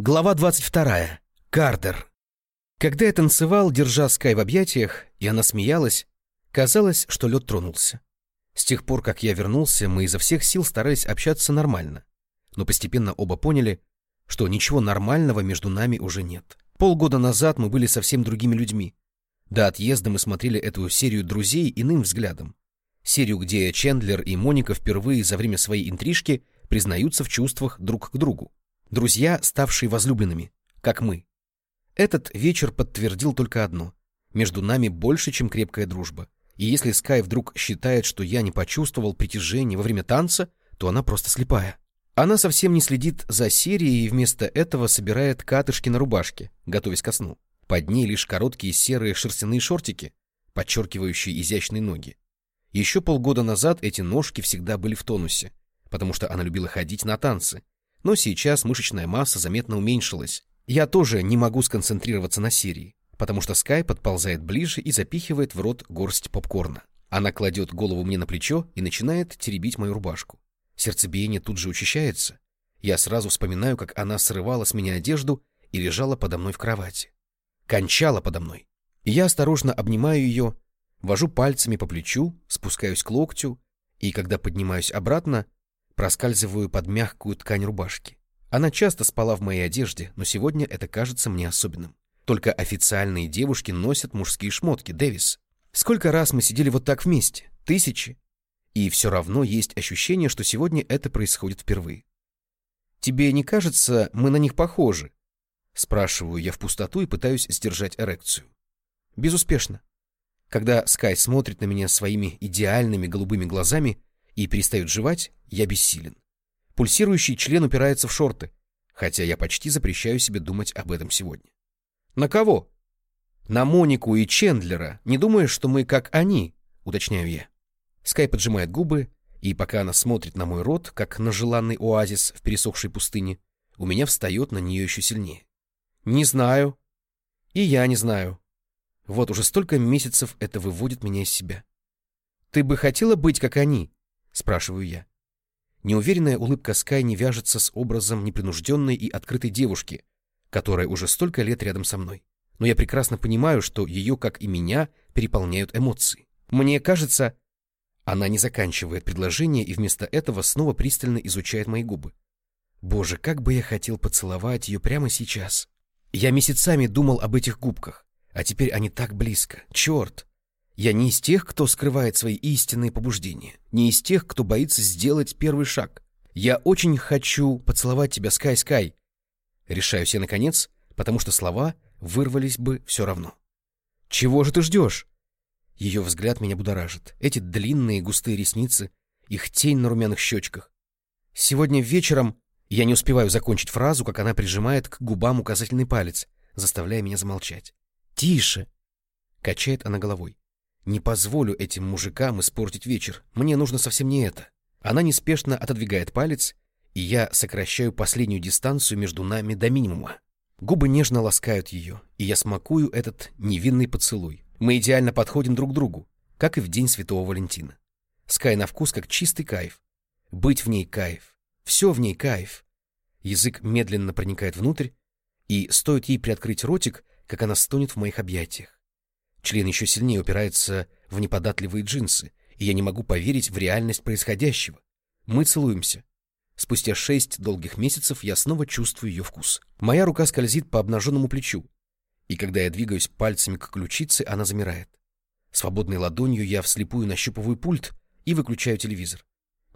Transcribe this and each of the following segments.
Глава 22. Картер. Когда я танцевал, держа Скай в объятиях, и она смеялась, казалось, что лед тронулся. С тех пор, как я вернулся, мы изо всех сил старались общаться нормально. Но постепенно оба поняли, что ничего нормального между нами уже нет. Полгода назад мы были совсем другими людьми. До отъезда мы смотрели эту серию друзей иным взглядом. Серию, где Чендлер и Моника впервые за время своей интрижки признаются в чувствах друг к другу. Друзья, ставшие возлюбленными, как мы. Этот вечер подтвердил только одно. Между нами больше, чем крепкая дружба. И если Скай вдруг считает, что я не почувствовал притяжения во время танца, то она просто слепая. Она совсем не следит за серией и вместо этого собирает катышки на рубашке, готовясь ко сну. Под ней лишь короткие серые шерстяные шортики, подчеркивающие изящные ноги. Еще полгода назад эти ножки всегда были в тонусе, потому что она любила ходить на танцы, но сейчас мышечная масса заметно уменьшилась. Я тоже не могу сконцентрироваться на серии, потому что Скай подползает ближе и запихивает в рот горсть попкорна. Она кладет голову мне на плечо и начинает теребить мою рубашку. Сердцебиение тут же учащается. Я сразу вспоминаю, как она срывала с меня одежду и лежала подо мной в кровати. Кончала подо мной. я осторожно обнимаю ее, вожу пальцами по плечу, спускаюсь к локтю, и когда поднимаюсь обратно, проскальзываю под мягкую ткань рубашки. Она часто спала в моей одежде, но сегодня это кажется мне особенным. Только официальные девушки носят мужские шмотки, Дэвис. Сколько раз мы сидели вот так вместе? Тысячи. И все равно есть ощущение, что сегодня это происходит впервые. «Тебе не кажется, мы на них похожи?» Спрашиваю я в пустоту и пытаюсь сдержать эрекцию. Безуспешно. Когда Скай смотрит на меня своими идеальными голубыми глазами, и перестает жевать, я бессилен. Пульсирующий член упирается в шорты, хотя я почти запрещаю себе думать об этом сегодня. На кого? На Монику и Чендлера. Не думаешь, что мы как они? Уточняю я. Скай поджимает губы, и пока она смотрит на мой рот, как на желанный оазис в пересохшей пустыне, у меня встает на нее еще сильнее. Не знаю. И я не знаю. Вот уже столько месяцев это выводит меня из себя. Ты бы хотела быть как они? Спрашиваю я. Неуверенная улыбка Скай не вяжется с образом непринужденной и открытой девушки, которая уже столько лет рядом со мной. Но я прекрасно понимаю, что ее, как и меня, переполняют эмоции. Мне кажется... Она не заканчивает предложение и вместо этого снова пристально изучает мои губы. Боже, как бы я хотел поцеловать ее прямо сейчас. Я месяцами думал об этих губках, а теперь они так близко. Черт! Я не из тех, кто скрывает свои истинные побуждения, не из тех, кто боится сделать первый шаг. Я очень хочу поцеловать тебя, Скай-Скай. Решаюсь я наконец, потому что слова вырвались бы все равно. Чего же ты ждешь? Ее взгляд меня будоражит. Эти длинные густые ресницы, их тень на румяных щечках. Сегодня вечером я не успеваю закончить фразу, как она прижимает к губам указательный палец, заставляя меня замолчать. «Тише!» — качает она головой. Не позволю этим мужикам испортить вечер. Мне нужно совсем не это. Она неспешно отодвигает палец, и я сокращаю последнюю дистанцию между нами до минимума. Губы нежно ласкают ее, и я смакую этот невинный поцелуй. Мы идеально подходим друг к другу, как и в день Святого Валентина. Скай на вкус как чистый кайф. Быть в ней кайф. Все в ней кайф. Язык медленно проникает внутрь, и стоит ей приоткрыть ротик, как она стонет в моих объятиях. Член еще сильнее упирается в неподатливые джинсы, и я не могу поверить в реальность происходящего. Мы целуемся. Спустя шесть долгих месяцев я снова чувствую ее вкус. Моя рука скользит по обнаженному плечу, и когда я двигаюсь пальцами к ключице, она замирает. Свободной ладонью я вслепую нащупываю пульт и выключаю телевизор.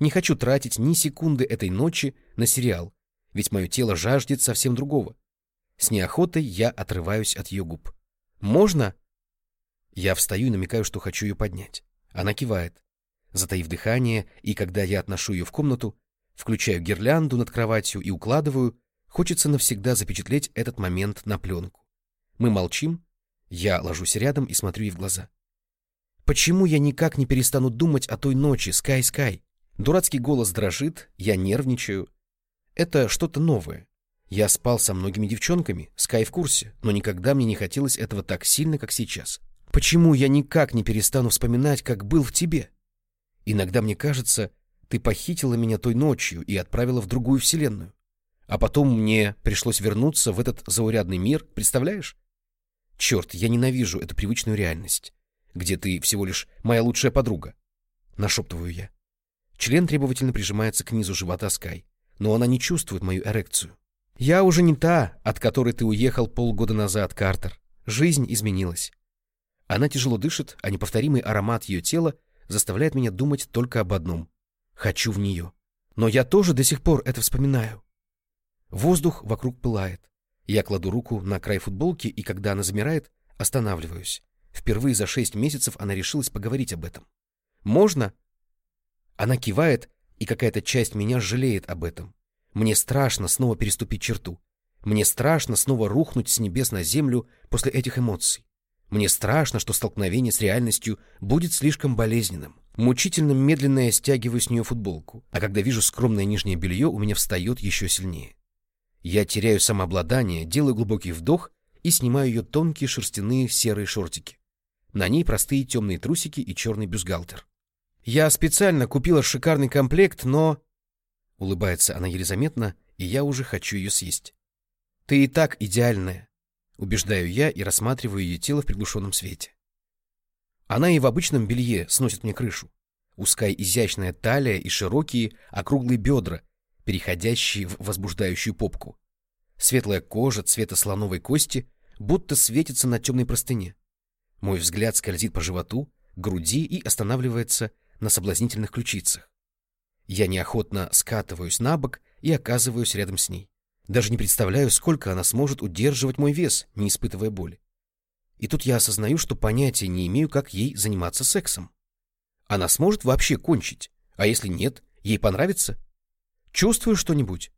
Не хочу тратить ни секунды этой ночи на сериал, ведь мое тело жаждет совсем другого. С неохотой я отрываюсь от ее губ. «Можно?» Я встаю и намекаю, что хочу ее поднять. Она кивает. Затаив дыхание, и когда я отношу ее в комнату, включаю гирлянду над кроватью и укладываю, хочется навсегда запечатлеть этот момент на пленку. Мы молчим, я ложусь рядом и смотрю ей в глаза. Почему я никак не перестану думать о той ночи, Скай-Скай? Дурацкий голос дрожит, я нервничаю. Это что-то новое. Я спал со многими девчонками, Скай в курсе, но никогда мне не хотелось этого так сильно, как сейчас. Почему я никак не перестану вспоминать, как был в тебе? Иногда мне кажется, ты похитила меня той ночью и отправила в другую вселенную. А потом мне пришлось вернуться в этот заурядный мир, представляешь? Черт, я ненавижу эту привычную реальность, где ты всего лишь моя лучшая подруга. Нашептываю я. Член требовательно прижимается к низу живота Скай, но она не чувствует мою эрекцию. Я уже не та, от которой ты уехал полгода назад, Картер. Жизнь изменилась. Она тяжело дышит, а неповторимый аромат ее тела заставляет меня думать только об одном. Хочу в нее. Но я тоже до сих пор это вспоминаю. Воздух вокруг пылает. Я кладу руку на край футболки, и когда она замирает, останавливаюсь. Впервые за шесть месяцев она решилась поговорить об этом. «Можно?» Она кивает, и какая-то часть меня жалеет об этом. Мне страшно снова переступить черту. Мне страшно снова рухнуть с небес на землю после этих эмоций. Мне страшно, что столкновение с реальностью будет слишком болезненным. Мучительно медленно я стягиваю с нее футболку, а когда вижу скромное нижнее белье, у меня встает еще сильнее. Я теряю самообладание, делаю глубокий вдох и снимаю ее тонкие шерстяные серые шортики. На ней простые темные трусики и черный бюстгальтер. Я специально купила шикарный комплект, но... Улыбается она еле заметно, и я уже хочу ее съесть. Ты и так идеальная, убеждаю я и рассматриваю ее тело в приглушенном свете. Она и в обычном белье сносит мне крышу. Узкая изящная талия и широкие округлые бедра, переходящие в возбуждающую попку. Светлая кожа цвета слоновой кости будто светится на темной простыне. Мой взгляд скользит по животу, груди и останавливается на соблазнительных ключицах. Я неохотно скатываюсь на бок и оказываюсь рядом с ней. Даже не представляю, сколько она сможет удерживать мой вес, не испытывая боли. И тут я осознаю, что понятия не имею, как ей заниматься сексом. Она сможет вообще кончить, а если нет, ей понравится? Чувствую что-нибудь?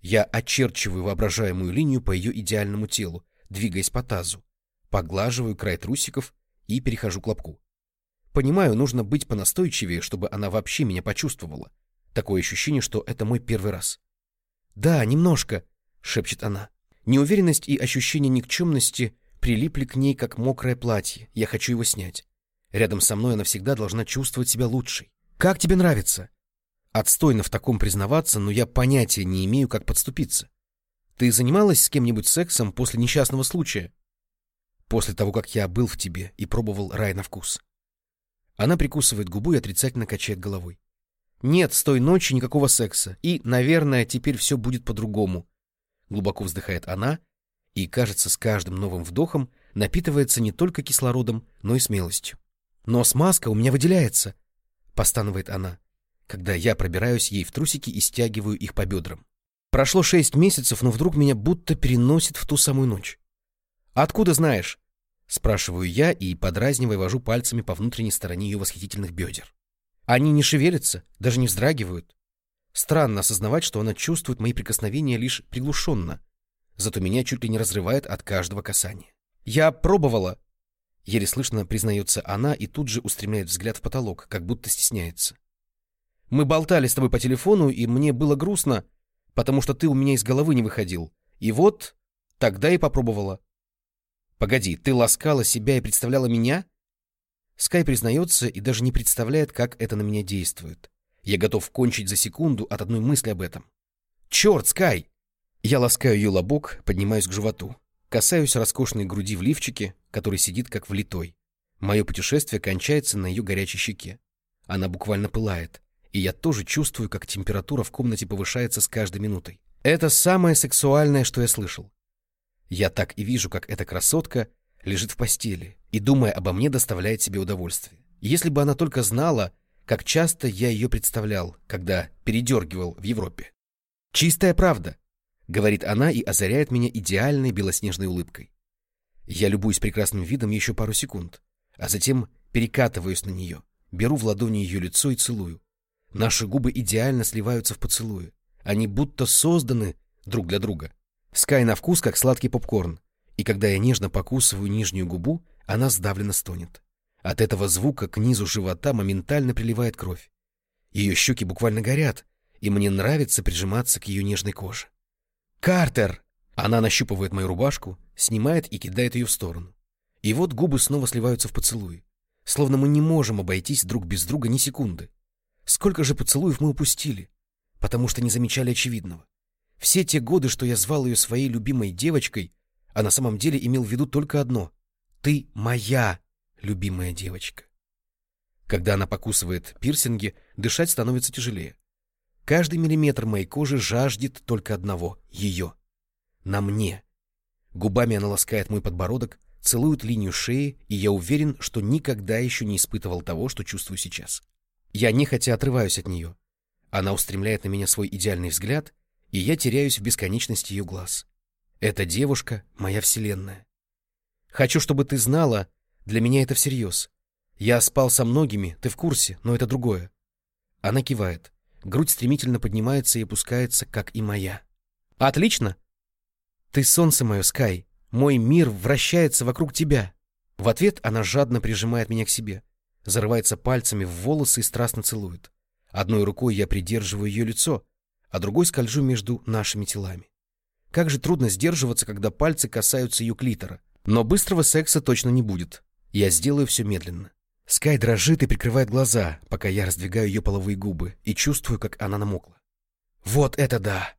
Я очерчиваю воображаемую линию по ее идеальному телу, двигаясь по тазу, поглаживаю край трусиков и перехожу к лобку. Понимаю, нужно быть понастойчивее, чтобы она вообще меня почувствовала. Такое ощущение, что это мой первый раз. «Да, немножко», — шепчет она. Неуверенность и ощущение никчемности прилипли к ней, как мокрое платье. Я хочу его снять. Рядом со мной она всегда должна чувствовать себя лучшей. «Как тебе нравится?» Отстойно в таком признаваться, но я понятия не имею, как подступиться. Ты занималась с кем-нибудь сексом после несчастного случая? После того, как я был в тебе и пробовал рай на вкус. Она прикусывает губу и отрицательно качает головой. Нет с той ночи никакого секса, и, наверное, теперь все будет по-другому. Глубоко вздыхает она, и, кажется, с каждым новым вдохом напитывается не только кислородом, но и смелостью. Но смазка у меня выделяется, постанывает она, когда я пробираюсь ей в трусики и стягиваю их по бедрам. Прошло шесть месяцев, но вдруг меня будто переносит в ту самую ночь. Откуда знаешь? Спрашиваю я и, подразнивая, вожу пальцами по внутренней стороне ее восхитительных бедер. Они не шевелятся, даже не вздрагивают. Странно осознавать, что она чувствует мои прикосновения лишь приглушенно. Зато меня чуть ли не разрывает от каждого касания. Я пробовала. Еле слышно признается она и тут же устремляет взгляд в потолок, как будто стесняется. Мы болтали с тобой по телефону, и мне было грустно, потому что ты у меня из головы не выходил. И вот тогда и попробовала. Погоди, ты ласкала себя и представляла меня? Скай признается и даже не представляет, как это на меня действует. Я готов кончить за секунду от одной мысли об этом. Черт, Скай! Я ласкаю ее лобок, поднимаюсь к животу. Касаюсь роскошной груди в лифчике, который сидит как влитой. Мое путешествие кончается на ее горячей щеке. Она буквально пылает, и я тоже чувствую, как температура в комнате повышается с каждой минутой. Это самое сексуальное, что я слышал. Я так и вижу, как эта красотка лежит в постели и, думая обо мне, доставляет себе удовольствие. Если бы она только знала, как часто я ее представлял, когда передергивал в Европе. «Чистая правда», — говорит она и озаряет меня идеальной белоснежной улыбкой. Я любуюсь прекрасным видом еще пару секунд, а затем перекатываюсь на нее, беру в ладони ее лицо и целую. Наши губы идеально сливаются в поцелуе. Они будто созданы друг для друга. Скай на вкус, как сладкий попкорн. И когда я нежно покусываю нижнюю губу, она сдавленно стонет. От этого звука к низу живота моментально приливает кровь. Ее щеки буквально горят, и мне нравится прижиматься к ее нежной коже. «Картер!» Она нащупывает мою рубашку, снимает и кидает ее в сторону. И вот губы снова сливаются в поцелуи. Словно мы не можем обойтись друг без друга ни секунды. Сколько же поцелуев мы упустили, потому что не замечали очевидного. Все те годы, что я звал ее своей любимой девочкой, а на самом деле имел в виду только одно — ты моя любимая девочка. Когда она покусывает пирсинги, дышать становится тяжелее. Каждый миллиметр моей кожи жаждет только одного — ее. На мне. Губами она ласкает мой подбородок, целует линию шеи, и я уверен, что никогда еще не испытывал того, что чувствую сейчас. Я нехотя отрываюсь от нее. Она устремляет на меня свой идеальный взгляд, и я теряюсь в бесконечности ее глаз. Эта девушка — моя вселенная. Хочу, чтобы ты знала, для меня это всерьез. Я спал со многими, ты в курсе, но это другое. Она кивает. Грудь стремительно поднимается и опускается, как и моя. Отлично! Ты солнце мое, Скай. Мой мир вращается вокруг тебя. В ответ она жадно прижимает меня к себе, зарывается пальцами в волосы и страстно целует. Одной рукой я придерживаю ее лицо, а другой скольжу между нашими телами. Как же трудно сдерживаться, когда пальцы касаются ее клитора. Но быстрого секса точно не будет. Я сделаю все медленно. Скай дрожит и прикрывает глаза, пока я раздвигаю ее половые губы и чувствую, как она намокла. Вот это да!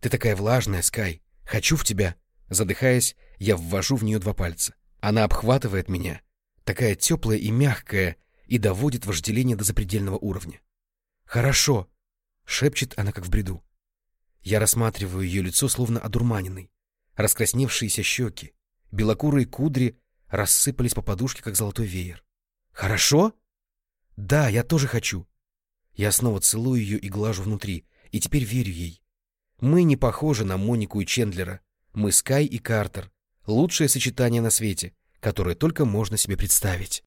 Ты такая влажная, Скай. Хочу в тебя. Задыхаясь, я ввожу в нее два пальца. Она обхватывает меня, такая теплая и мягкая, и доводит вожделение до запредельного уровня. «Хорошо», — шепчет она, как в бреду. Я рассматриваю ее лицо, словно одурманенный. Раскрасневшиеся щеки, белокурые кудри рассыпались по подушке, как золотой веер. «Хорошо?» «Да, я тоже хочу». Я снова целую ее и глажу внутри, и теперь верю ей. Мы не похожи на Монику и Чендлера. Мы Скай и Картер. Лучшее сочетание на свете, которое только можно себе представить.